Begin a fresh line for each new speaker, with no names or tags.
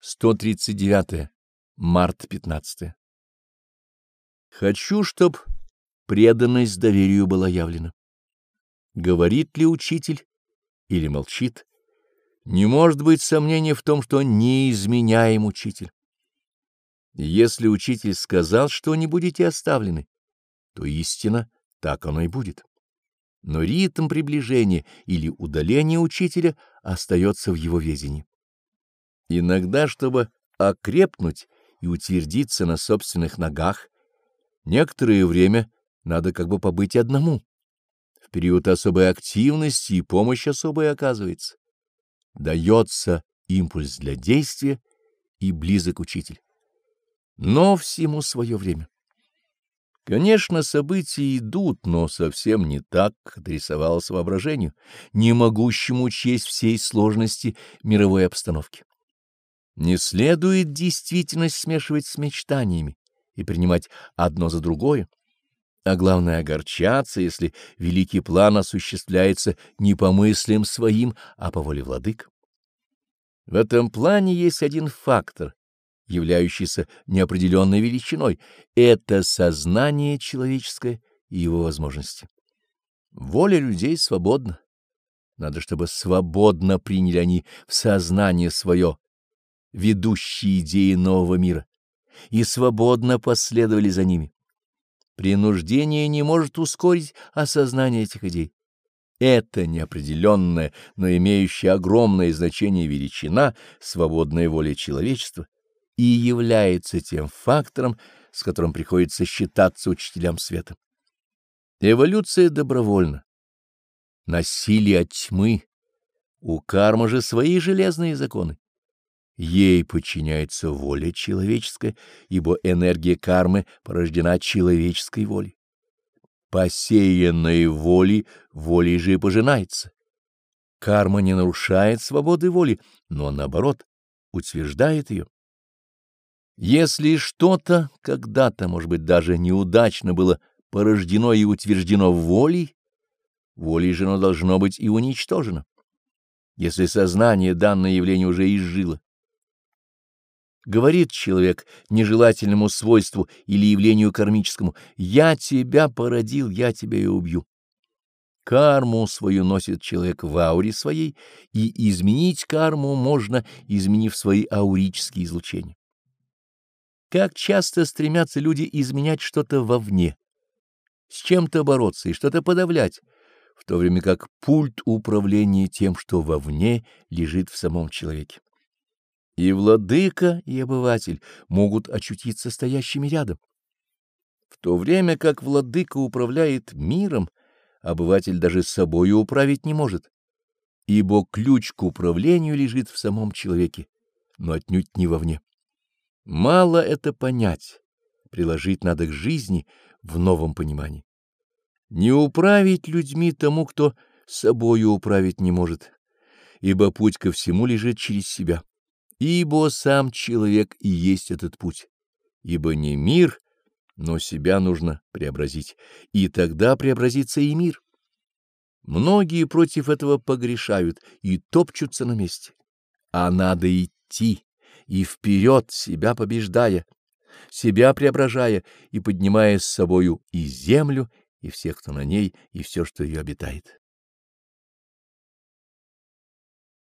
139. Март 15. Хочу, чтоб преданность доверию была явлена. Говорит ли учитель или молчит, не может быть сомнения в том, что не изменяем учитель. Если учитель сказал, что не будете оставлены, то истина так оно и будет. Но ритм приближения или удаления учителя остается в его ведении. Иногда, чтобы окрепнуть и утвердиться на собственных ногах, некоторое время надо как бы побыть одному. В период особой активности и помощь особая оказывается. Дается импульс для действия и близок учитель. Но всему свое время. Конечно, события идут, но совсем не так, как рисовалось воображению, не могущему учесть всей сложности мировой обстановки. Не следует действительность смешивать с мечтаниями и принимать одно за другое, а главное огорчаться, если великий план осуществляется не по мыслям своим, а по воле владык. В этом плане есть один фактор, являющийся неопределенной величиной — это сознание человеческое и его возможности. Воля людей свободна. Надо, чтобы свободно приняли они в сознание свое ведущие идеи нового мира, и свободно последовали за ними. Принуждение не может ускорить осознание этих идей. Это неопределенная, но имеющая огромное значение величина, свободная воля человечества, и является тем фактором, с которым приходится считаться учителям света. Эволюция добровольна. Насилие от тьмы. У кармы же свои железные законы. Ей подчиняется воля человеческая, ибо энергия кармы порождена человеческой волей. Посеянной воли волей же и пожинается. Карма не нарушает свободы воли, но, наоборот, утверждает ее. Если что-то когда-то, может быть, даже неудачно было порождено и утверждено волей, волей же оно должно быть и уничтожено. Если сознание данное явление уже изжило, Говорит человек нежелательному свойству или явлению кармическому «Я тебя породил, я тебя и убью». Карму свою носит человек в ауре своей, и изменить карму можно, изменив свои аурические излучения. Как часто стремятся люди изменять что-то вовне, с чем-то бороться и что-то подавлять, в то время как пульт управления тем, что вовне, лежит в самом человеке. И владыка, и обыватель могут очутиться стоящими рядом. В то время как владыка управляет миром, обыватель даже собою управить не может, ибо ключ к управлению лежит в самом человеке, но отнюдь не вовне. Мало это понять, приложить надо к жизни в новом понимании. Не управить людьми тому, кто собою управить не может, ибо путь ко всему лежит через себя. Ибо сам человек и есть этот путь, ибо не мир, но себя нужно преобразить, и тогда преобразится и мир. Многие против этого погрешают и топчутся на месте, а надо идти и вперед, себя побеждая, себя преображая и поднимая с собою и землю, и всех, кто на ней, и все, что ее обитает.